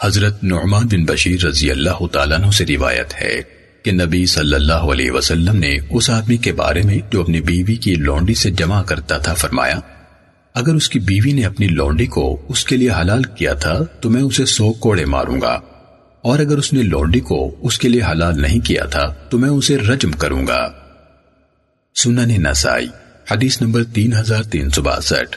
حضرت نعمان بن بشیر رضی اللہ تعالیٰ عنہ سے روایت ہے کہ نبی صلی اللہ علیہ وسلم نے اس آدمی کے بارے میں جو اپنی بیوی کی لونڈی سے جمع کرتا تھا فرمایا، اگر اس کی بیوی نے اپنی لونڈی کو اس کے لیے حلال کیا تھا تو میں اسے سو کوڑے ماروں گا، اور اگر اس نے لونڈی کو اس کے لیے حلال نہیں کیا تھا تو میں اسے رجم کروں گا۔ سنن نسائی، حدیث نمبر تین ہزار تین سو باسٹھ۔